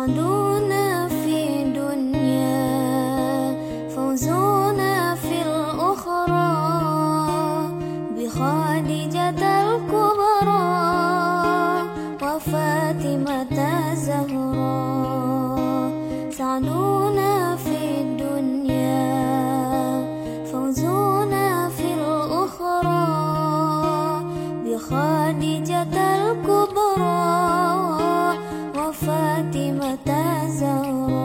sans so